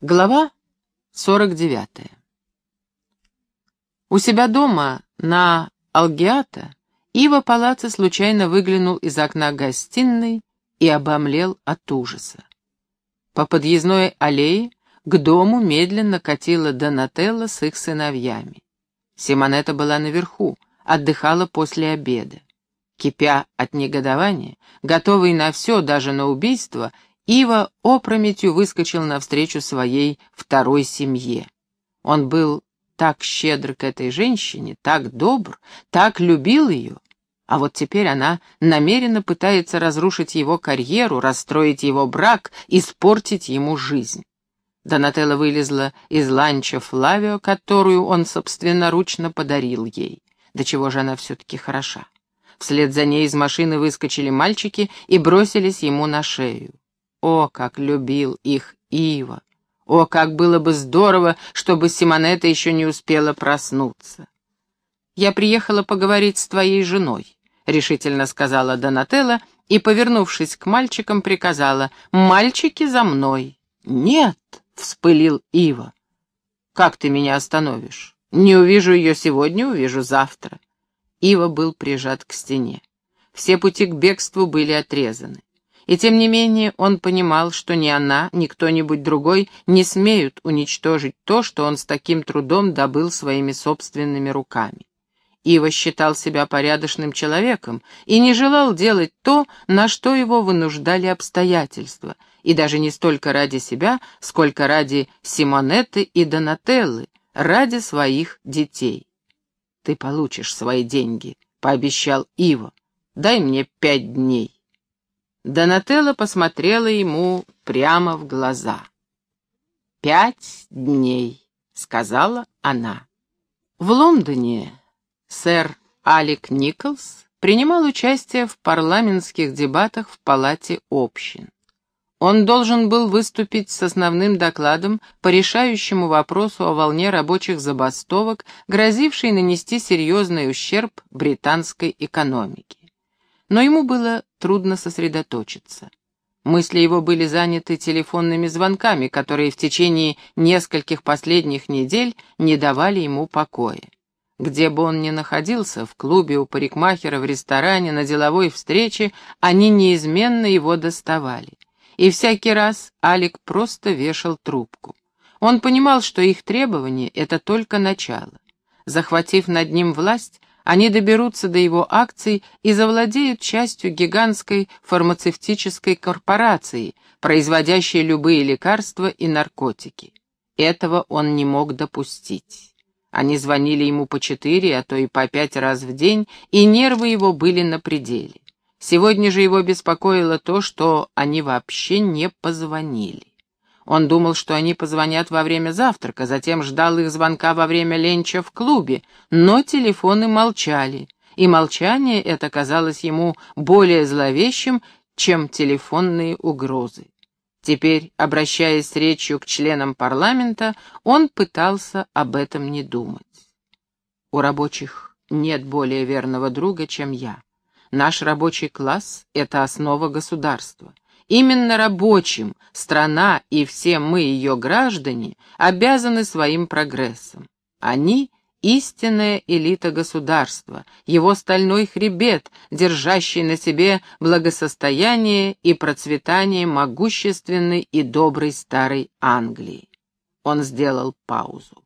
Глава 49. У себя дома на Алгиата Ива Палаца случайно выглянул из окна гостиной и обомлел от ужаса. По подъездной аллее к дому медленно катила Донателла с их сыновьями. Симонета была наверху, отдыхала после обеда. Кипя от негодования, готовый на все, даже на убийство, Ива опрометью выскочил навстречу своей второй семье. Он был так щедр к этой женщине, так добр, так любил ее, а вот теперь она намеренно пытается разрушить его карьеру, расстроить его брак, испортить ему жизнь. Донателла вылезла из ланча Флавио, которую он собственноручно подарил ей. До чего же она все-таки хороша. Вслед за ней из машины выскочили мальчики и бросились ему на шею. О, как любил их Ива! О, как было бы здорово, чтобы Симонета еще не успела проснуться! «Я приехала поговорить с твоей женой», — решительно сказала Донателла и, повернувшись к мальчикам, приказала «Мальчики за мной!» «Нет!» — вспылил Ива. «Как ты меня остановишь? Не увижу ее сегодня, увижу завтра». Ива был прижат к стене. Все пути к бегству были отрезаны. И тем не менее он понимал, что ни она, ни кто-нибудь другой не смеют уничтожить то, что он с таким трудом добыл своими собственными руками. Ива считал себя порядочным человеком и не желал делать то, на что его вынуждали обстоятельства, и даже не столько ради себя, сколько ради Симонетты и Донателлы, ради своих детей. «Ты получишь свои деньги», — пообещал Ива. «Дай мне пять дней». Донателла посмотрела ему прямо в глаза. «Пять дней», — сказала она. В Лондоне сэр Алик Николс принимал участие в парламентских дебатах в Палате общин. Он должен был выступить с основным докладом по решающему вопросу о волне рабочих забастовок, грозившей нанести серьезный ущерб британской экономике но ему было трудно сосредоточиться. Мысли его были заняты телефонными звонками, которые в течение нескольких последних недель не давали ему покоя. Где бы он ни находился, в клубе, у парикмахера, в ресторане, на деловой встрече, они неизменно его доставали. И всякий раз Алик просто вешал трубку. Он понимал, что их требование — это только начало. Захватив над ним власть, они доберутся до его акций и завладеют частью гигантской фармацевтической корпорации, производящей любые лекарства и наркотики. Этого он не мог допустить. Они звонили ему по четыре, а то и по пять раз в день, и нервы его были на пределе. Сегодня же его беспокоило то, что они вообще не позвонили. Он думал, что они позвонят во время завтрака, затем ждал их звонка во время ленча в клубе, но телефоны молчали, и молчание это казалось ему более зловещим, чем телефонные угрозы. Теперь, обращаясь с речью к членам парламента, он пытался об этом не думать. У рабочих нет более верного друга, чем я. Наш рабочий класс — это основа государства. Именно рабочим страна и все мы, ее граждане, обязаны своим прогрессом. Они — истинная элита государства, его стальной хребет, держащий на себе благосостояние и процветание могущественной и доброй старой Англии. Он сделал паузу.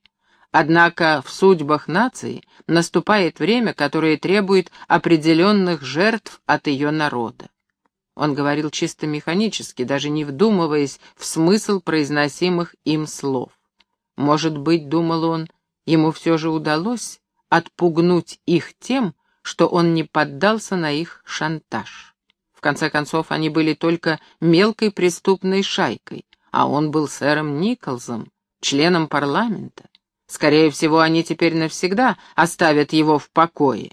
Однако в судьбах нации наступает время, которое требует определенных жертв от ее народа. Он говорил чисто механически, даже не вдумываясь в смысл произносимых им слов. Может быть, думал он, ему все же удалось отпугнуть их тем, что он не поддался на их шантаж. В конце концов, они были только мелкой преступной шайкой, а он был сэром Николсом, членом парламента. Скорее всего, они теперь навсегда оставят его в покое.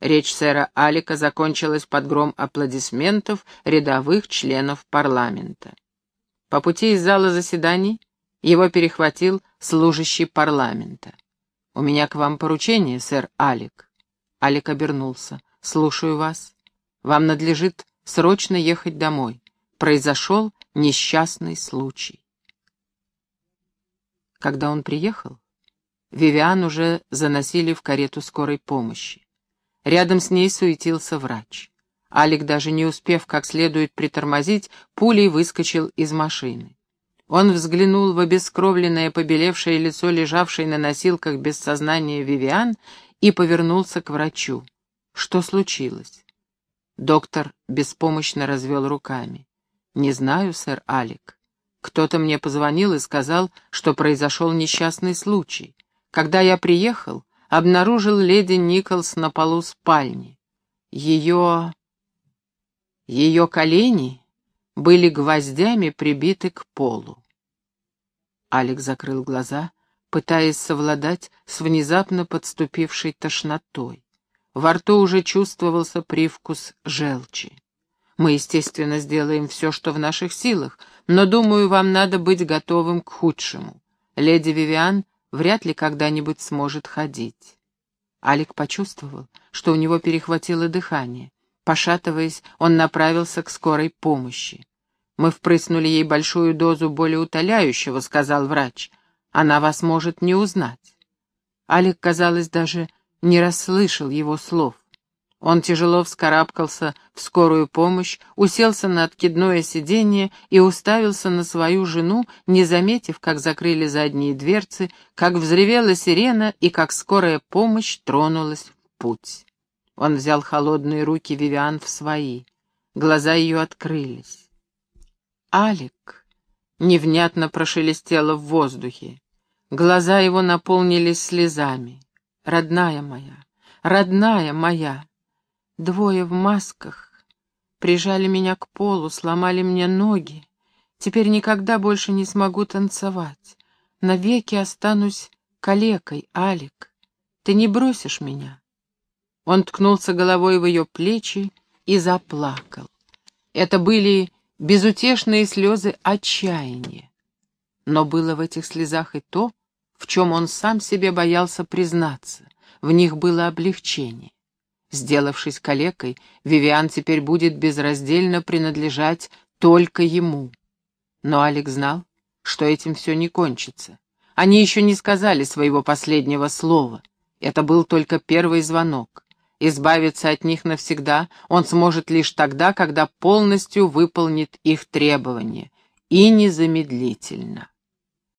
Речь сэра Алика закончилась под гром аплодисментов рядовых членов парламента. По пути из зала заседаний его перехватил служащий парламента. «У меня к вам поручение, сэр Алик». Алик обернулся. «Слушаю вас. Вам надлежит срочно ехать домой. Произошел несчастный случай». Когда он приехал, Вивиан уже заносили в карету скорой помощи. Рядом с ней суетился врач. Алик, даже не успев как следует притормозить, пулей выскочил из машины. Он взглянул в обескровленное, побелевшее лицо лежавшей на носилках без сознания Вивиан и повернулся к врачу. Что случилось? Доктор беспомощно развел руками. «Не знаю, сэр Алик. Кто-то мне позвонил и сказал, что произошел несчастный случай. Когда я приехал, обнаружил леди Николс на полу спальни. Ее... ее колени были гвоздями прибиты к полу. Алекс закрыл глаза, пытаясь совладать с внезапно подступившей тошнотой. Во рту уже чувствовался привкус желчи. Мы, естественно, сделаем все, что в наших силах, но, думаю, вам надо быть готовым к худшему. Леди Вивиан вряд ли когда-нибудь сможет ходить. Алик почувствовал, что у него перехватило дыхание. Пошатываясь, он направился к скорой помощи. «Мы впрыснули ей большую дозу болеутоляющего», — сказал врач. «Она вас может не узнать». Алик, казалось, даже не расслышал его слов. Он тяжело вскарабкался в скорую помощь, уселся на откидное сиденье и уставился на свою жену, не заметив, как закрыли задние дверцы, как взревела сирена и как скорая помощь тронулась в путь. Он взял холодные руки Вивиан в свои. Глаза ее открылись. «Алик!» — невнятно прошелестело в воздухе. Глаза его наполнились слезами. «Родная моя! Родная моя!» Двое в масках прижали меня к полу, сломали мне ноги. Теперь никогда больше не смогу танцевать. Навеки останусь калекой, Алик. Ты не бросишь меня. Он ткнулся головой в ее плечи и заплакал. Это были безутешные слезы отчаяния. Но было в этих слезах и то, в чем он сам себе боялся признаться. В них было облегчение. Сделавшись калекой, Вивиан теперь будет безраздельно принадлежать только ему. Но Алекс знал, что этим все не кончится. Они еще не сказали своего последнего слова. Это был только первый звонок. Избавиться от них навсегда он сможет лишь тогда, когда полностью выполнит их требования, и незамедлительно.